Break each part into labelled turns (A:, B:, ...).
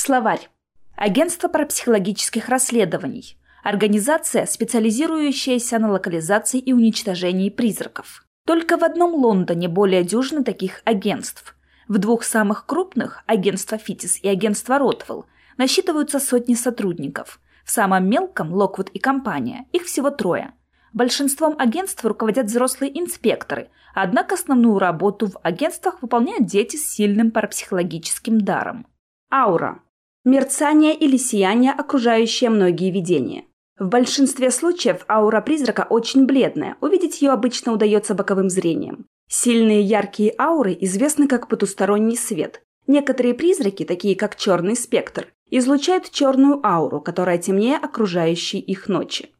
A: Словарь. Агентство парапсихологических расследований. Организация, специализирующаяся на локализации и уничтожении призраков. Только в одном Лондоне более дюжины таких агентств. В двух самых крупных, агентство Фитис и агентство Ротвелл, насчитываются сотни сотрудников. В самом мелком, Локвуд и компания, их всего трое. Большинством агентств руководят взрослые инспекторы, однако основную работу в агентствах выполняют дети с сильным парапсихологическим даром. Аура мерцание или сияние, окружающее многие видения. В большинстве случаев аура призрака очень бледная, увидеть ее обычно удается боковым зрением. Сильные яркие ауры известны как потусторонний свет. Некоторые призраки, такие как черный спектр, излучают черную ауру, которая темнее окружающей их ночи.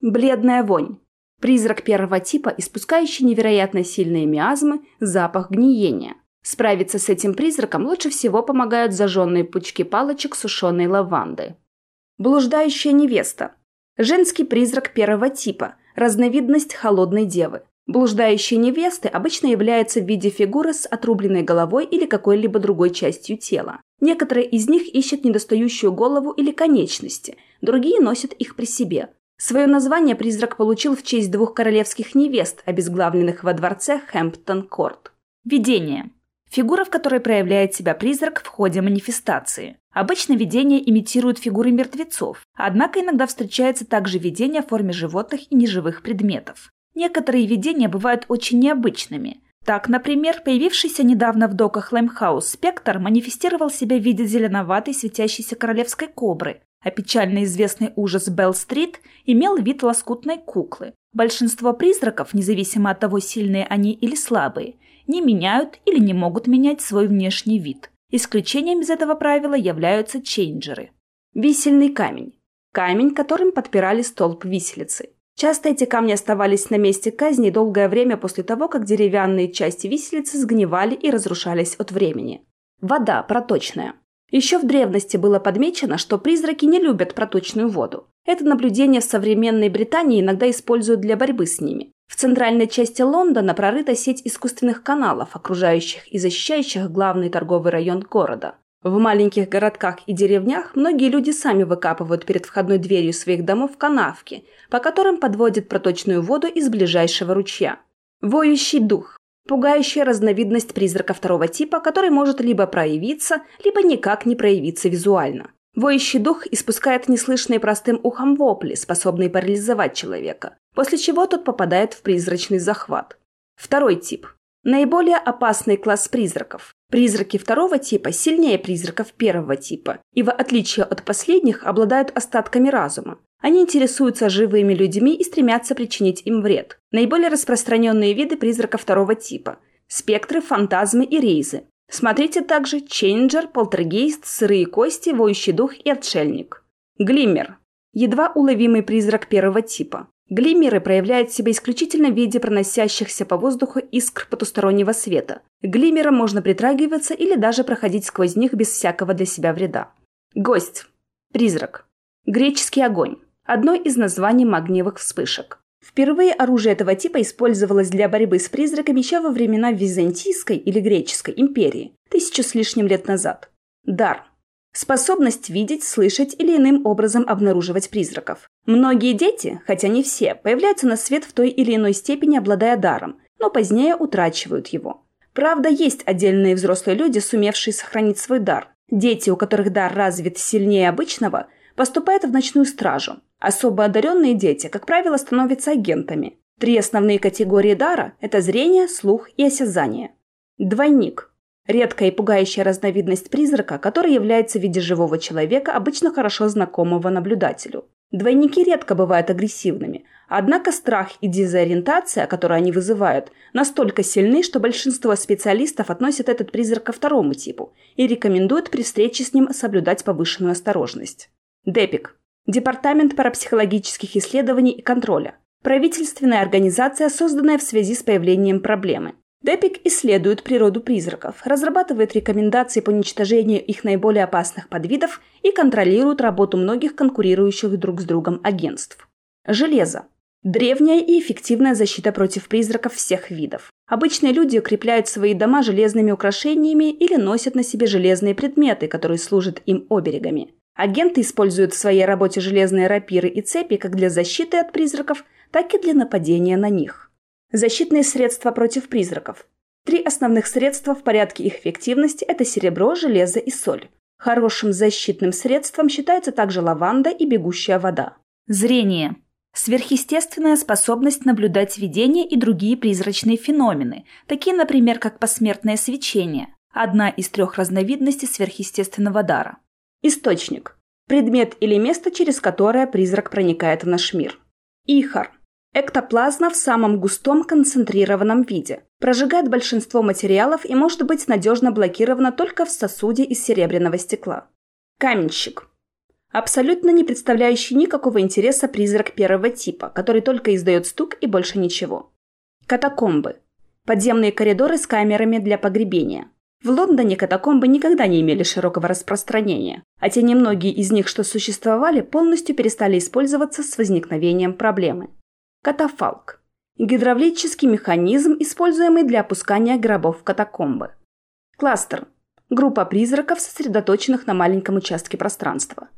A: Бледная вонь. Призрак первого типа, испускающий невероятно сильные миазмы, запах гниения – Справиться с этим призраком лучше всего помогают зажженные пучки палочек сушеной лаванды. Блуждающая невеста. Женский призрак первого типа, разновидность холодной девы. Блуждающие невесты обычно являются в виде фигуры с отрубленной головой или какой-либо другой частью тела. Некоторые из них ищут недостающую голову или конечности, другие носят их при себе. Свое название призрак получил в честь двух королевских невест, обезглавленных во дворце Хэмптон-Корт. Видение. Фигура, в которой проявляет себя призрак в ходе манифестации. Обычно видения имитируют фигуры мертвецов, однако иногда встречается также видение в форме животных и неживых предметов. Некоторые видения бывают очень необычными. Так, например, появившийся недавно в доках Лаймхаус спектр манифестировал себя в виде зеленоватой светящейся королевской кобры, а печально известный ужас Белл-стрит имел вид лоскутной куклы. Большинство призраков, независимо от того, сильные они или слабые, не меняют или не могут менять свой внешний вид. Исключением из этого правила являются чейнджеры. Висельный камень. Камень, которым подпирали столб виселицы. Часто эти камни оставались на месте казни долгое время после того, как деревянные части виселицы сгнивали и разрушались от времени. Вода проточная. Еще в древности было подмечено, что призраки не любят проточную воду. Это наблюдение в современной Британии иногда используют для борьбы с ними. В центральной части Лондона прорыта сеть искусственных каналов, окружающих и защищающих главный торговый район города. В маленьких городках и деревнях многие люди сами выкапывают перед входной дверью своих домов канавки, по которым подводят проточную воду из ближайшего ручья. Воющий дух – пугающая разновидность призрака второго типа, который может либо проявиться, либо никак не проявиться визуально. Воющий дух испускает неслышные простым ухом вопли, способные парализовать человека, после чего тот попадает в призрачный захват. Второй тип. Наиболее опасный класс призраков. Призраки второго типа сильнее призраков первого типа и, в отличие от последних, обладают остатками разума. Они интересуются живыми людьми и стремятся причинить им вред. Наиболее распространенные виды призраков второго типа – спектры, фантазмы и рейзы. Смотрите также Чейнджер, Полтергейст, Сырые кости, Воющий дух и Отшельник. Глиммер. Едва уловимый призрак первого типа. Глиммеры проявляют себя исключительно в виде проносящихся по воздуху искр потустороннего света. Глиммерам можно притрагиваться или даже проходить сквозь них без всякого для себя вреда. Гость. Призрак. Греческий огонь. Одно из названий магниевых вспышек. Впервые оружие этого типа использовалось для борьбы с призраками еще во времена Византийской или Греческой империи, тысячу с лишним лет назад. Дар. Способность видеть, слышать или иным образом обнаруживать призраков. Многие дети, хотя не все, появляются на свет в той или иной степени обладая даром, но позднее утрачивают его. Правда, есть отдельные взрослые люди, сумевшие сохранить свой дар. Дети, у которых дар развит сильнее обычного, поступают в ночную стражу, Особо одаренные дети, как правило, становятся агентами. Три основные категории дара – это зрение, слух и осязание. Двойник – редкая и пугающая разновидность призрака, который является в виде живого человека, обычно хорошо знакомого наблюдателю. Двойники редко бывают агрессивными, однако страх и дезориентация, которые они вызывают, настолько сильны, что большинство специалистов относят этот призрак ко второму типу и рекомендуют при встрече с ним соблюдать повышенную осторожность. Депик Департамент парапсихологических исследований и контроля. Правительственная организация, созданная в связи с появлением проблемы. ДЭПИК исследует природу призраков, разрабатывает рекомендации по уничтожению их наиболее опасных подвидов и контролирует работу многих конкурирующих друг с другом агентств. Железо. Древняя и эффективная защита против призраков всех видов.
B: Обычные люди укрепляют свои дома железными украшениями или носят на себе железные предметы, которые служат им оберегами. Агенты используют в своей работе железные рапиры и цепи как для защиты от призраков, так и для нападения на них. Защитные средства против призраков. Три основных средства в порядке их эффективности – это серебро, железо и соль. Хорошим защитным средством считается также лаванда и бегущая вода.
A: Зрение. Сверхъестественная способность наблюдать видения и другие призрачные феномены, такие, например, как посмертное свечение, одна из трех разновидностей сверхъестественного дара.
B: Источник. Предмет или место, через которое призрак проникает в наш мир. Ихар. Эктоплазма в самом густом концентрированном виде. Прожигает большинство материалов и может быть надежно блокирована только в сосуде из серебряного стекла. Каменщик. Абсолютно не представляющий никакого интереса призрак первого типа, который только издает стук и больше ничего. Катакомбы. Подземные коридоры с камерами для погребения. В Лондоне катакомбы никогда не имели широкого распространения, а те немногие из них, что существовали, полностью перестали использоваться с возникновением проблемы. Катафалк. Гидравлический механизм, используемый для опускания гробов в катакомбы. Кластер. Группа призраков, сосредоточенных на маленьком участке пространства.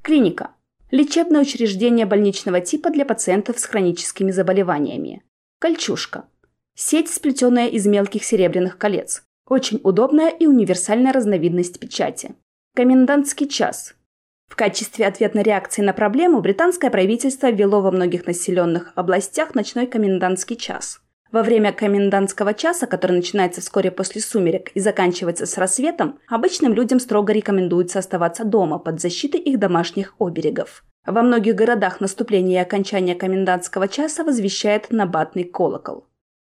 B: Клиника. Лечебное учреждение больничного типа для пациентов с хроническими заболеваниями. Кольчушка. Сеть, сплетенная из мелких серебряных колец. Очень удобная и универсальная разновидность печати. Комендантский час. В качестве ответной реакции на проблему британское правительство ввело во многих населенных областях ночной комендантский час. Во время комендантского часа, который начинается вскоре после сумерек и заканчивается с рассветом, обычным людям строго рекомендуется оставаться дома под защитой их домашних оберегов. Во многих городах наступление и окончание комендантского часа возвещает набатный колокол.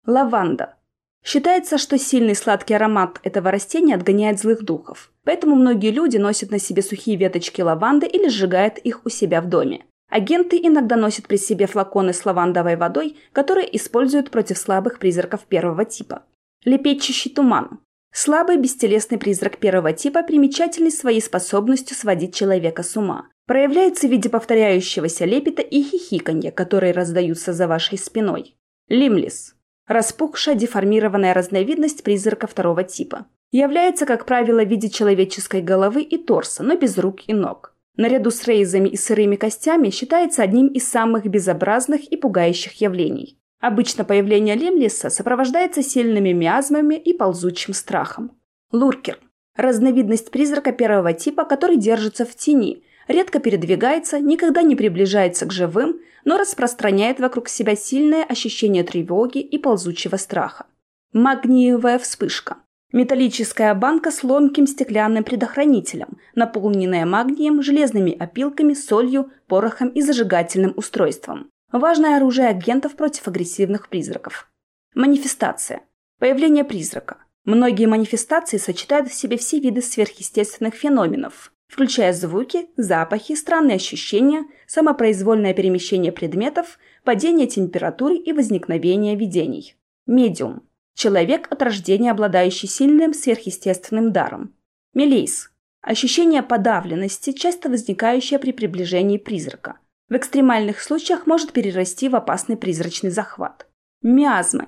B: Лаванда. Считается, что сильный сладкий аромат этого растения отгоняет злых духов. Поэтому многие люди носят на себе сухие веточки лаванды или сжигают их у себя в доме. Агенты иногда носят при себе флаконы с лавандовой водой, которые используют против слабых призраков первого типа. Лепечащий туман. Слабый бестелесный призрак первого типа примечательный своей способностью сводить человека с ума. Проявляется в виде повторяющегося лепета и хихиканья, которые раздаются за вашей спиной. Лимлис распухшая деформированная разновидность призрака второго типа. Является, как правило, в виде человеческой головы и торса, но без рук и ног. Наряду с рейзами и сырыми костями считается одним из самых безобразных и пугающих явлений. Обычно появление лемлиса сопровождается сильными миазмами и ползучим страхом. Луркер – разновидность призрака первого типа, который держится в тени, редко передвигается, никогда не приближается к живым, но распространяет вокруг себя сильное ощущение тревоги и ползучего страха. Магниевая вспышка. Металлическая банка с ломким стеклянным предохранителем, наполненная магнием, железными опилками, солью, порохом и зажигательным устройством. Важное оружие агентов против агрессивных призраков. Манифестация. Появление призрака. Многие манифестации сочетают в себе все виды сверхъестественных феноменов, включая звуки, запахи, странные ощущения, самопроизвольное перемещение предметов, падение температуры и возникновение видений. Медиум. Человек от рождения, обладающий сильным сверхъестественным даром. Мелейс. Ощущение подавленности, часто возникающее при приближении призрака. В экстремальных случаях может перерасти в опасный призрачный захват. Миазмы.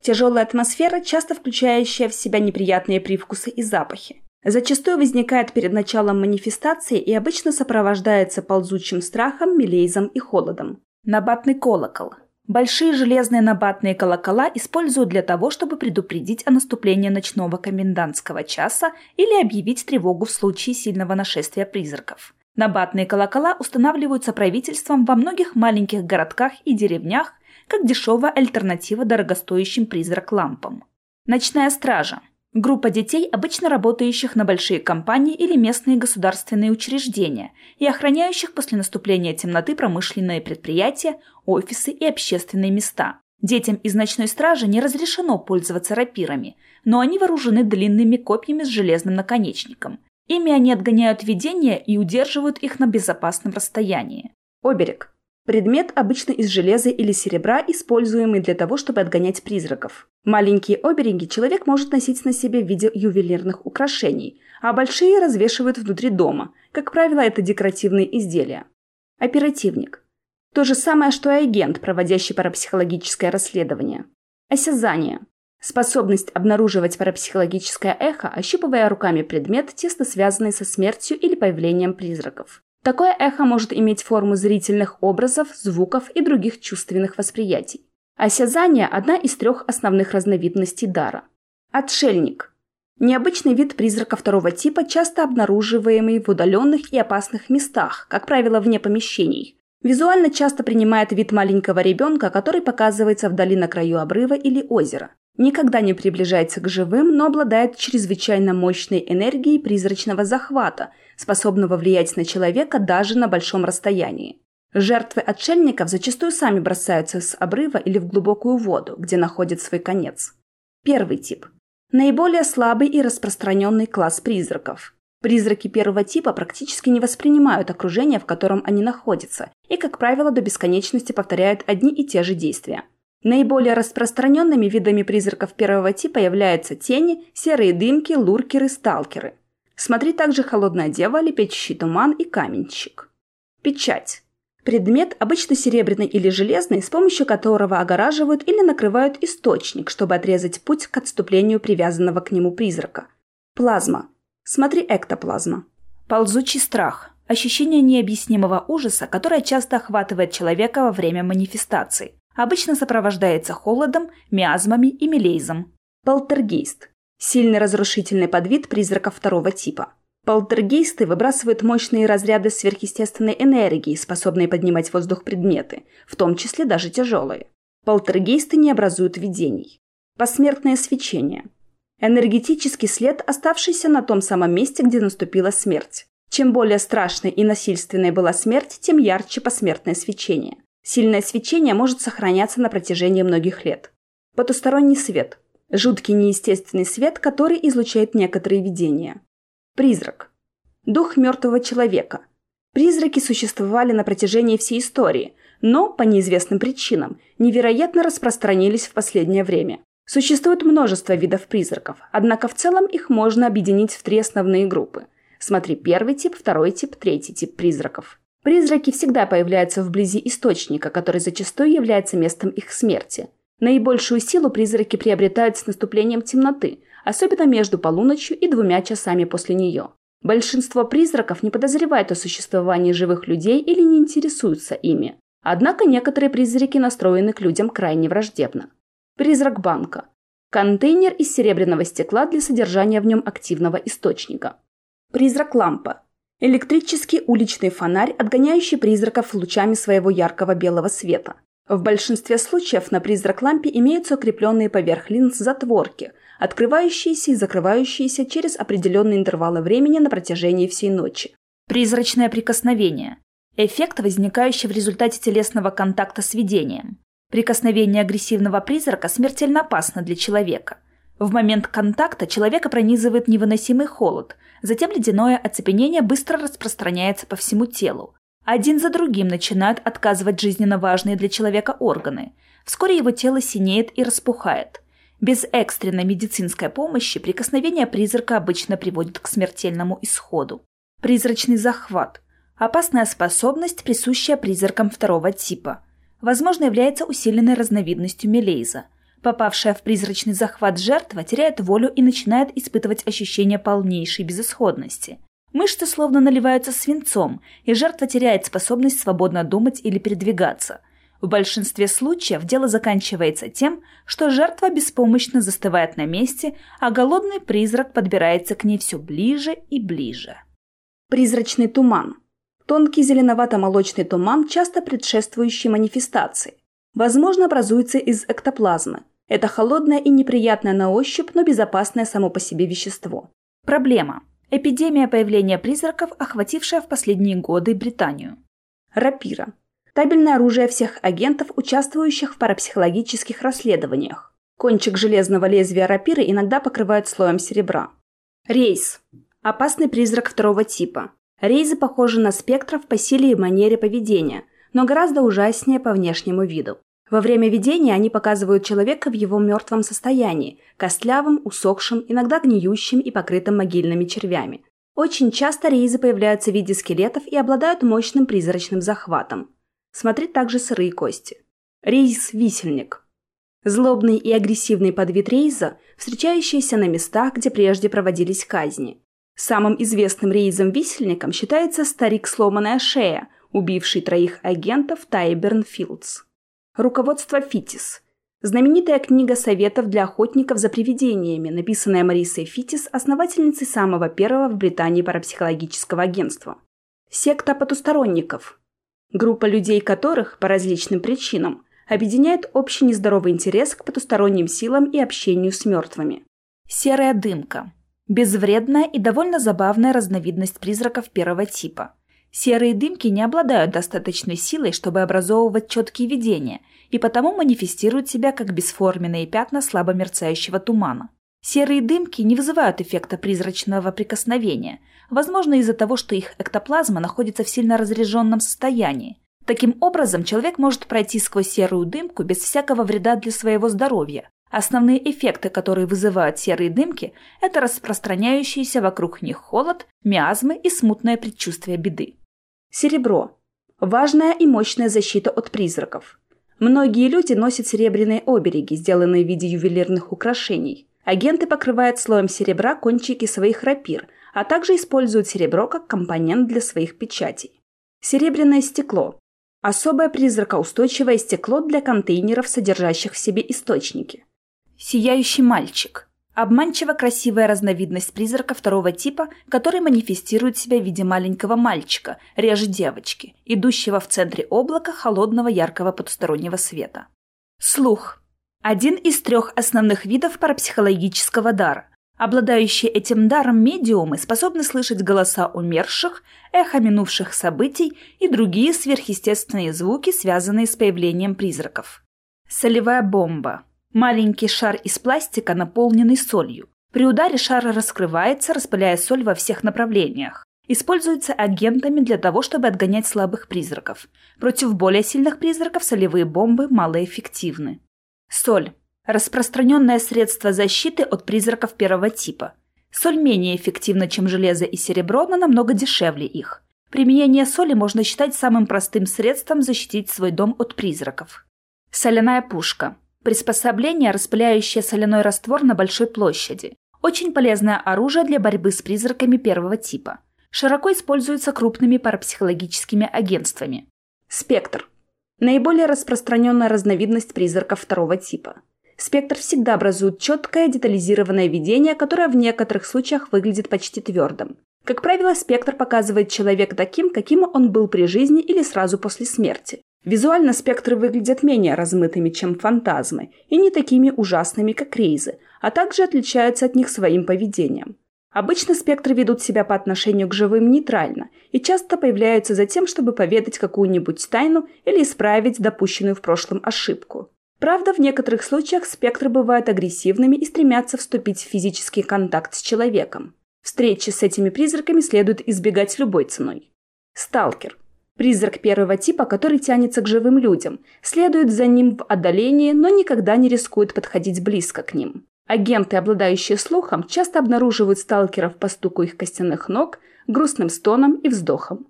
B: Тяжелая атмосфера, часто включающая в себя неприятные привкусы и запахи. Зачастую возникает перед началом манифестации и обычно сопровождается ползучим страхом, мелейзом и холодом.
A: Набатный колокол. Большие железные набатные колокола используют для того, чтобы предупредить о наступлении ночного комендантского часа или объявить тревогу в случае сильного нашествия призраков. Набатные колокола устанавливаются правительством во многих маленьких городках и деревнях как дешевая альтернатива дорогостоящим призрак-лампам. Ночная стража. Группа детей, обычно работающих на большие компании или местные государственные учреждения и охраняющих после наступления темноты промышленные предприятия, офисы и общественные места. Детям из ночной стражи не разрешено пользоваться рапирами, но они вооружены длинными копьями с железным наконечником. Ими они отгоняют видения и удерживают их на безопасном расстоянии.
B: Оберег. Предмет обычно из железа или серебра, используемый для того, чтобы отгонять призраков. Маленькие обереги человек может носить на себе в виде ювелирных украшений, а большие развешивают внутри дома. Как правило, это декоративные изделия. Оперативник. То же самое, что и агент, проводящий парапсихологическое расследование. Осязание. Способность обнаруживать парапсихологическое эхо, ощупывая руками предмет, тесно связанный со смертью или появлением призраков. Такое эхо может иметь форму зрительных образов, звуков и других чувственных восприятий. Осязание – одна из трех основных разновидностей дара. Отшельник – необычный вид призрака второго типа, часто обнаруживаемый в удаленных и опасных местах, как правило, вне помещений. Визуально часто принимает вид маленького ребенка, который показывается вдали на краю обрыва или озера никогда не приближается к живым, но обладает чрезвычайно мощной энергией призрачного захвата, способного влиять на человека даже на большом расстоянии. Жертвы отшельников зачастую сами бросаются с обрыва или в глубокую воду, где находят свой конец. Первый тип. Наиболее слабый и распространенный класс призраков. Призраки первого типа практически не воспринимают окружение, в котором они находятся, и, как правило, до бесконечности повторяют одни и те же действия – Наиболее распространенными видами призраков первого типа являются тени, серые дымки, луркеры, сталкеры. Смотри также «Холодная дева», «Лепечущий туман» и «Каменщик». Печать. Предмет, обычно серебряный или железный, с помощью которого огораживают или накрывают источник, чтобы отрезать путь к отступлению привязанного к нему призрака. Плазма. Смотри «Эктоплазма».
A: Ползучий страх. Ощущение необъяснимого ужаса, которое часто охватывает человека во время манифестации обычно сопровождается холодом, миазмами и мелейзом.
B: Полтергейст – сильный разрушительный подвид призраков второго типа. Полтергейсты выбрасывают мощные разряды сверхъестественной энергии, способные поднимать в воздух предметы, в том числе даже тяжелые. Полтергейсты не образуют видений. Посмертное свечение. Энергетический след, оставшийся на том самом месте, где наступила смерть. Чем более страшной и насильственной была смерть, тем ярче посмертное свечение. Сильное свечение может сохраняться на протяжении многих лет. Потусторонний свет – жуткий неестественный свет, который излучает некоторые видения. Призрак – дух мертвого человека. Призраки существовали на протяжении всей истории, но, по неизвестным причинам, невероятно распространились в последнее время. Существует множество видов призраков, однако в целом их можно объединить в три основные группы. Смотри первый тип, второй тип, третий тип призраков. Призраки всегда появляются вблизи источника, который зачастую является местом их смерти. Наибольшую силу призраки приобретают с наступлением темноты, особенно между полуночью и двумя часами после нее. Большинство призраков не подозревают о существовании живых людей или не интересуются ими. Однако некоторые призраки настроены к людям крайне враждебно. Призрак банка. Контейнер из серебряного стекла для содержания в нем активного источника. Призрак лампа. Электрический уличный фонарь, отгоняющий призраков лучами своего яркого белого света. В большинстве случаев на призрак-лампе имеются укрепленные поверх линз затворки, открывающиеся и закрывающиеся через определенные интервалы времени на протяжении всей ночи.
A: Призрачное прикосновение. Эффект, возникающий в результате телесного контакта с видением. Прикосновение агрессивного призрака смертельно опасно для человека. В момент контакта человека пронизывает невыносимый холод – Затем ледяное оцепенение быстро распространяется по всему телу. Один за другим начинают отказывать жизненно важные для человека органы. Вскоре его тело синеет и распухает. Без экстренной медицинской помощи прикосновение призрака обычно приводит к смертельному исходу. Призрачный захват – опасная способность, присущая призракам второго типа. Возможно, является усиленной разновидностью мелейза – Попавшая в призрачный захват жертва теряет волю и начинает испытывать ощущение полнейшей безысходности. Мышцы словно наливаются свинцом, и жертва теряет способность свободно думать или передвигаться. В большинстве случаев дело заканчивается тем, что жертва беспомощно застывает на месте, а голодный призрак подбирается к ней все ближе и ближе.
B: Призрачный туман. Тонкий зеленовато-молочный туман, часто предшествующий манифестации. Возможно, образуется из эктоплазмы, это холодное и неприятное на ощупь, но безопасное само по себе вещество.
A: Проблема. Эпидемия появления призраков, охватившая в последние годы Британию.
B: Рапира. Табельное оружие всех агентов, участвующих в парапсихологических расследованиях. Кончик железного лезвия рапиры иногда покрывают слоем серебра. Рейс. Опасный призрак второго типа. Рейзы похожи на спектров по силе и манере поведения, но гораздо ужаснее по внешнему виду. Во время видения они показывают человека в его мертвом состоянии, костлявым, усохшим, иногда гниющим и покрытым могильными червями. Очень часто рейзы появляются в виде скелетов и обладают мощным призрачным захватом. Смотри также сырые кости. Рейс-висельник. Злобный и агрессивный подвид Рейза, встречающийся на местах, где прежде проводились казни. Самым известным Рейзом-висельником считается старик «Сломанная шея», убивший троих агентов Тайберн Филдс. Руководство Фитис. Знаменитая книга советов для охотников за привидениями, написанная Марисой Фитис, основательницей самого первого в Британии парапсихологического агентства. Секта потусторонников. Группа людей которых, по различным причинам, объединяет общий нездоровый интерес к потусторонним силам и общению с мертвыми.
A: Серая дымка. Безвредная и довольно забавная разновидность призраков первого типа. Серые дымки не обладают достаточной силой, чтобы образовывать четкие видения, и потому манифестируют себя как бесформенные пятна слабо мерцающего тумана. Серые дымки не вызывают эффекта призрачного прикосновения, возможно из-за того, что их эктоплазма находится в сильно разряженном состоянии, Таким образом, человек может пройти сквозь серую дымку без всякого вреда для своего здоровья. Основные эффекты, которые вызывают серые дымки, это распространяющийся вокруг них холод, миазмы и смутное предчувствие беды.
B: Серебро. Важная и мощная защита от призраков. Многие люди носят серебряные обереги, сделанные в виде ювелирных украшений. Агенты покрывают слоем серебра кончики своих рапир, а также используют серебро как компонент для своих печатей. Серебряное стекло. Особое призракоустойчивое стекло для контейнеров, содержащих в себе источники.
A: Сияющий мальчик. Обманчиво красивая разновидность призрака второго типа, который манифестирует себя в виде маленького мальчика, реже девочки, идущего в центре облака холодного яркого потустороннего света. Слух. Один из трех основных видов парапсихологического дара. Обладающие этим даром медиумы способны слышать голоса умерших, эхо минувших событий и другие сверхъестественные звуки, связанные с появлением призраков. Солевая бомба. Маленький шар из пластика, наполненный солью. При ударе шар раскрывается, распыляя соль во всех направлениях. Используется агентами для того, чтобы отгонять слабых призраков. Против более сильных призраков солевые бомбы малоэффективны. Соль. Распространенное средство защиты от призраков первого типа. Соль менее эффективна, чем железо и серебро, но намного дешевле их. Применение соли можно считать самым простым средством защитить свой дом от призраков. Соляная пушка. Приспособление, распыляющее соляной раствор на большой площади. Очень полезное оружие для борьбы с призраками первого типа. Широко используется крупными парапсихологическими агентствами.
B: Спектр. Наиболее распространенная разновидность призраков второго типа спектр всегда образует четкое детализированное видение, которое в некоторых случаях выглядит почти твердым. Как правило, спектр показывает человека таким, каким он был при жизни или сразу после смерти. Визуально спектры выглядят менее размытыми, чем фантазмы, и не такими ужасными, как рейзы, а также отличаются от них своим поведением. Обычно спектры ведут себя по отношению к живым нейтрально и часто появляются за тем, чтобы поведать какую-нибудь тайну или исправить допущенную в прошлом ошибку. Правда, в некоторых случаях спектры бывают агрессивными и стремятся вступить в физический контакт с человеком. Встречи с этими призраками следует избегать любой ценой. Сталкер. Призрак первого типа, который тянется к живым людям, следует за ним в отдалении, но никогда не рискует подходить близко к ним. Агенты, обладающие слухом, часто обнаруживают сталкеров по стуку их костяных ног, грустным стоном и вздохом.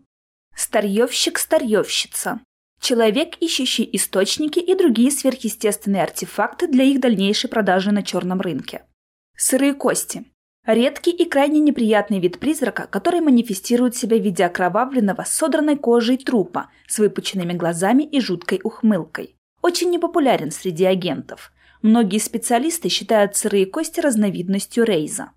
A: Старьевщик-старьевщица. Человек, ищущий источники и другие сверхъестественные артефакты для их дальнейшей продажи на черном рынке. Сырые кости. Редкий и крайне неприятный вид призрака, который манифестирует себя в виде окровавленного, содранной кожей трупа с выпученными глазами и жуткой ухмылкой. Очень непопулярен среди агентов. Многие специалисты считают сырые кости разновидностью рейза.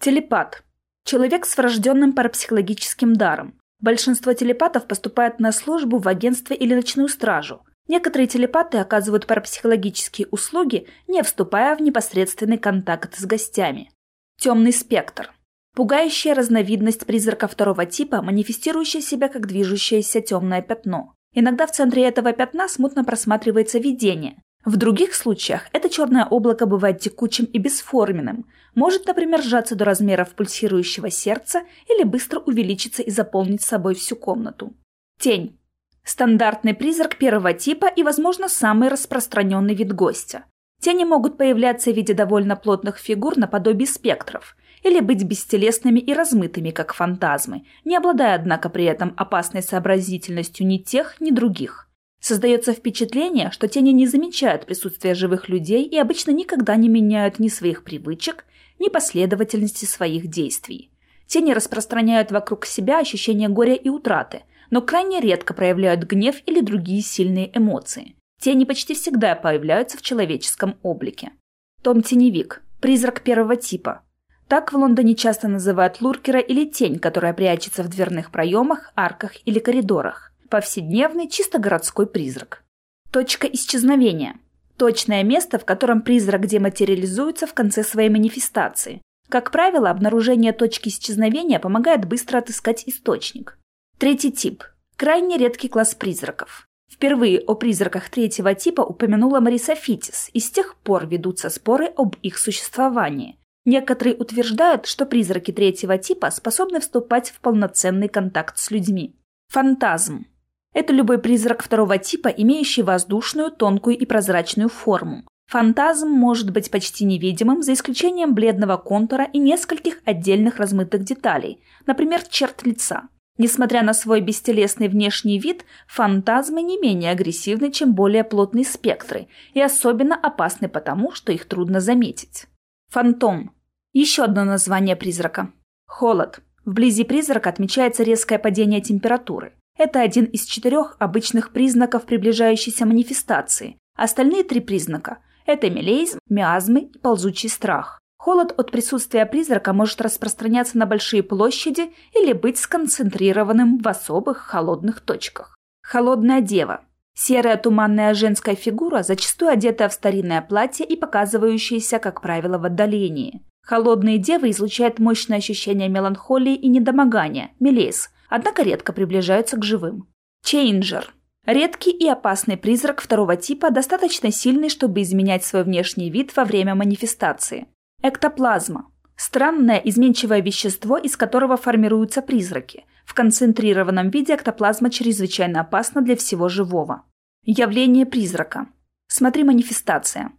A: Телепат. Человек с врожденным парапсихологическим даром, Большинство телепатов поступают на службу в агентство или ночную стражу. Некоторые телепаты оказывают парапсихологические услуги, не вступая в непосредственный контакт с гостями. Темный спектр. Пугающая разновидность призрака второго типа, манифестирующая себя как движущееся темное пятно. Иногда в центре этого пятна смутно просматривается видение, в других случаях это черное облако бывает текучим и бесформенным, может, например, сжаться до размеров пульсирующего сердца или быстро увеличиться и заполнить собой всю комнату. Тень. Стандартный призрак первого типа и, возможно, самый распространенный вид гостя. Тени могут появляться в виде довольно плотных фигур наподобие спектров, или быть бестелесными и размытыми, как фантазмы, не обладая, однако, при этом опасной сообразительностью ни тех, ни других. Создается впечатление, что тени не замечают присутствия живых людей и обычно никогда не меняют ни своих привычек, ни последовательности своих действий. Тени распространяют вокруг себя ощущение горя и утраты, но крайне редко проявляют гнев или другие сильные эмоции. Тени почти всегда появляются в человеческом облике. Том Теневик – призрак первого типа. Так в Лондоне часто называют луркера или тень, которая прячется в дверных проемах, арках или коридорах. Повседневный, чисто городской призрак. Точка исчезновения. Точное место, в котором призрак дематериализуется в конце своей манифестации. Как правило, обнаружение точки исчезновения помогает быстро отыскать источник. Третий тип. Крайне редкий класс призраков. Впервые о призраках третьего типа упомянула Мариса Фитис, и с тех пор ведутся споры об их существовании. Некоторые утверждают, что призраки третьего типа способны вступать в полноценный контакт с людьми. Фантазм. Это любой призрак второго типа, имеющий воздушную, тонкую и прозрачную форму. Фантазм может быть почти невидимым, за исключением бледного контура и нескольких отдельных размытых деталей, например, черт лица. Несмотря на свой бестелесный внешний вид, фантазмы не менее агрессивны, чем более плотные спектры, и особенно опасны потому, что их трудно заметить. Фантом. Еще одно название призрака. Холод. Вблизи призрака отмечается резкое падение температуры. Это один из четырех обычных признаков приближающейся манифестации. Остальные три признака – это мелеизм, миазмы и ползучий страх. Холод от присутствия призрака может распространяться на большие площади или быть сконцентрированным в особых холодных точках. Холодная дева. Серая туманная женская фигура, зачастую одетая в старинное платье и показывающаяся, как правило, в отдалении. Холодные девы излучают мощное ощущение меланхолии и недомогания, мелез, однако редко приближаются к живым. Чейнджер. Редкий и опасный призрак второго типа, достаточно сильный, чтобы изменять свой внешний вид во время манифестации. Эктоплазма – странное изменчивое вещество, из которого формируются призраки. В концентрированном виде эктоплазма чрезвычайно опасна для всего живого. Явление призрака. Смотри манифестация.